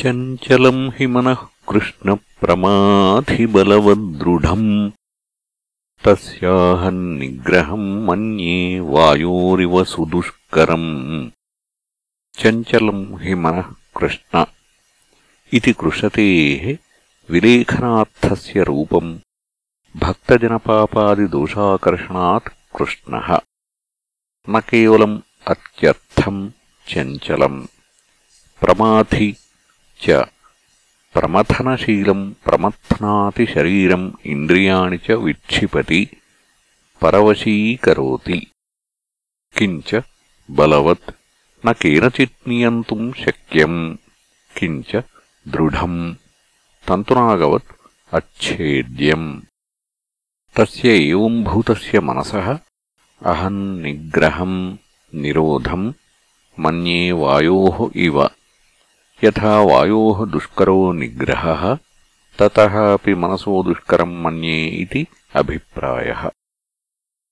चञ्चलम् हि मनः कृष्णप्रमाधिबलवद्दृढम् तस्याहन्निग्रहम् मन्ये वायोरिव सुदुष्करम् चञ्चलम् हि मनः कृष्ण इति कृषतेः विलेखनार्थस्य रूपम् भक्तजनपापादिदोषाकर्षणात् कृष्णः न केवलम् अत्यर्थम् चञ्चलम् प्रमाथि च ప్రమథనశీలం ప్రమథ్నాతి శరీరం ఇంద్రియాణి చ విక్షిపతి పరవశీకరోతి. కించ బలవత్ న కేనచిత్ నియంతుం శక్యం. కించ దృఢం తంతునాగవత్ అచ్ఛేద్యం. తస్య ఏవం భూతస్య అహం నిగ్రహం నిరోధం మన్యే వాయో ఇవ. यथा वायोः दुष्करो निग्रहः ततः अपि मनसो दुष्करम् मन्ये इति अभिप्रायः